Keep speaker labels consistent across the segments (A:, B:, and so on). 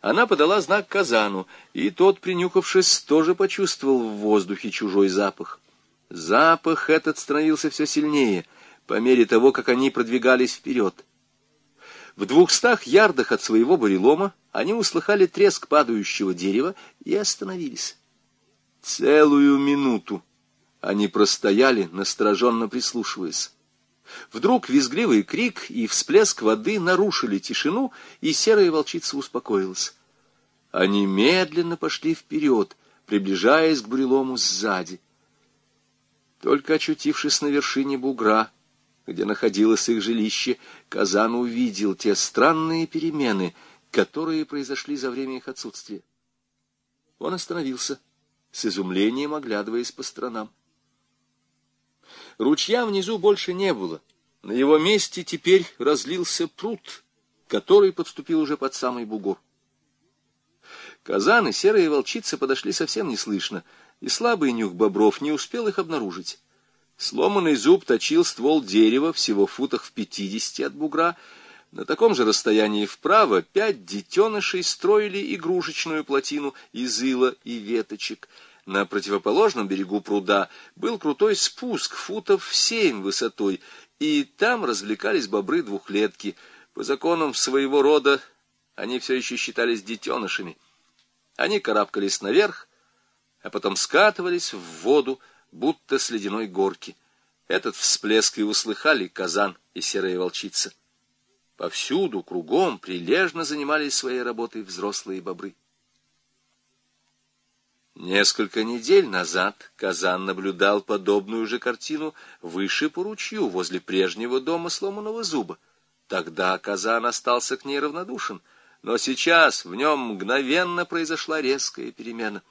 A: Она подала знак казану, и тот, принюхавшись, тоже почувствовал в воздухе чужой запах. Запах этот становился все сильнее, по мере того, как они продвигались вперед. В двухстах ярдах от своего бурелома они услыхали треск падающего дерева и остановились. Целую минуту они простояли, настороженно прислушиваясь. Вдруг визгливый крик и всплеск воды нарушили тишину, и серая волчица успокоилась. Они медленно пошли вперед, приближаясь к бурелому сзади. Только очутившись на вершине бугра, где находилось их жилище, Казан увидел те странные перемены, которые произошли за время их отсутствия. Он остановился, с изумлением оглядываясь по сторонам. Ручья внизу больше не было. На его месте теперь разлился пруд, который подступил уже под самый бугор. Казан и серые волчицы подошли совсем неслышно, и слабый нюх бобров не успел их обнаружить. Сломанный зуб точил ствол дерева всего в футах в пятидесяти от бугра. На таком же расстоянии вправо пять детенышей строили игрушечную плотину из ила и веточек — на противоположном берегу пруда был крутой спуск футов семь высотой, и там развлекались бобры-двухлетки. По законам своего рода они все еще считались детенышами. Они карабкались наверх, а потом скатывались в воду, будто с ледяной горки. Этот всплеск и услыхали казан и серая волчица. Повсюду, кругом, прилежно занимались своей работой взрослые бобры. Несколько недель назад Казан наблюдал подобную же картину выше по ручью, возле прежнего дома сломанного зуба. Тогда Казан остался к ней равнодушен, но сейчас в нем мгновенно произошла резкая перемена.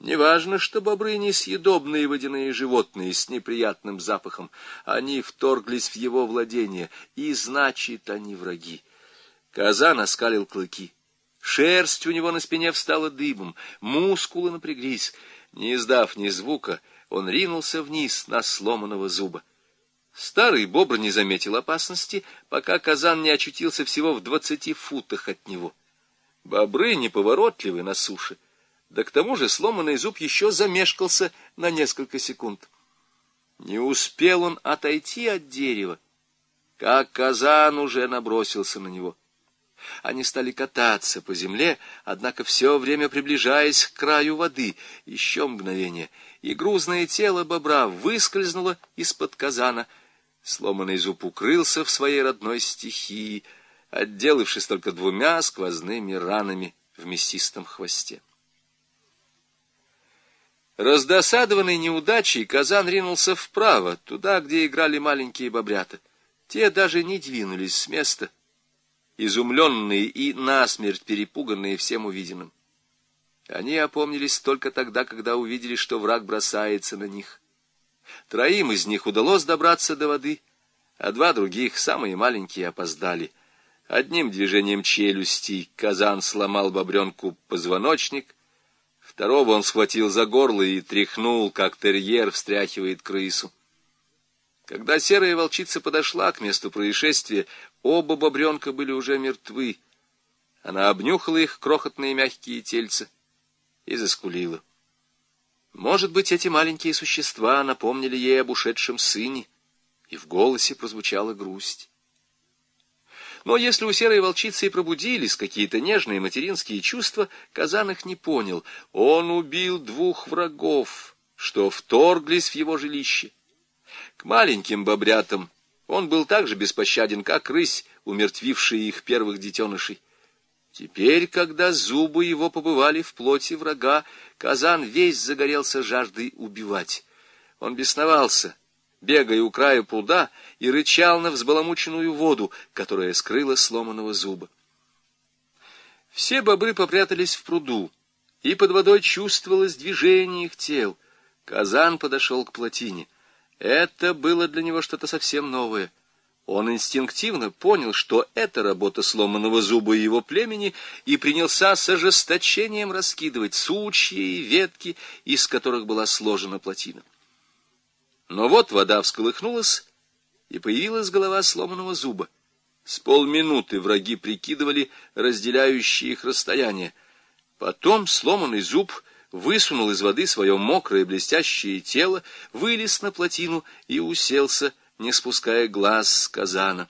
A: Неважно, что бобры несъедобные водяные животные с неприятным запахом, они вторглись в его владение, и значит, они враги. Казан оскалил клыки. Шерсть у него на спине встала дыбом, мускулы напряглись. Не издав ни звука, он ринулся вниз на сломанного зуба. Старый бобр не заметил опасности, пока казан не очутился всего в двадцати футах от него. Бобры неповоротливы на суше, да к тому же сломанный зуб еще замешкался на несколько секунд. Не успел он отойти от дерева, как казан уже набросился на него. Они стали кататься по земле, однако все время приближаясь к краю воды. Еще мгновение, и грузное тело бобра выскользнуло из-под казана. Сломанный зуб укрылся в своей родной стихии, отделавшись только двумя сквозными ранами в мясистом хвосте. Раздосадованный неудачей, казан ринулся вправо, туда, где играли маленькие бобрята. Те даже не двинулись с места — изумленные и насмерть перепуганные всем увиденным. Они опомнились только тогда, когда увидели, что враг бросается на них. Троим из них удалось добраться до воды, а два других, самые маленькие, опоздали. Одним движением челюсти казан сломал бобренку позвоночник, второго он схватил за горло и тряхнул, как терьер встряхивает крысу. Когда серая волчица подошла к месту происшествия, оба бобренка были уже мертвы. Она обнюхала их крохотные мягкие тельца и заскулила. Может быть, эти маленькие существа напомнили ей об ушедшем сыне, и в голосе прозвучала грусть. Но если у серой волчицы и пробудились какие-то нежные материнские чувства, Казан их не понял. Он убил двух врагов, что вторглись в его жилище. К маленьким бобрятам он был так же беспощаден, как рысь, умертвившая их первых детенышей. Теперь, когда зубы его побывали в плоти врага, казан весь загорелся жаждой убивать. Он бесновался, бегая у края пруда, и рычал на взбаламученную воду, которая скрыла сломанного зуба. Все бобры попрятались в пруду, и под водой чувствовалось движение их тел. Казан подошел к плотине — это было для него что-то совсем новое. Он инстинктивно понял, что это работа сломанного зуба его племени, и принялся с ожесточением раскидывать сучья и ветки, из которых была сложена плотина. Но вот вода всколыхнулась, и появилась голова сломанного зуба. С полминуты враги прикидывали разделяющие их расстояние. Потом сломанный зуб высунул из воды свое мокрое блестящее тело, вылез на плотину и уселся, не спуская глаз с казана.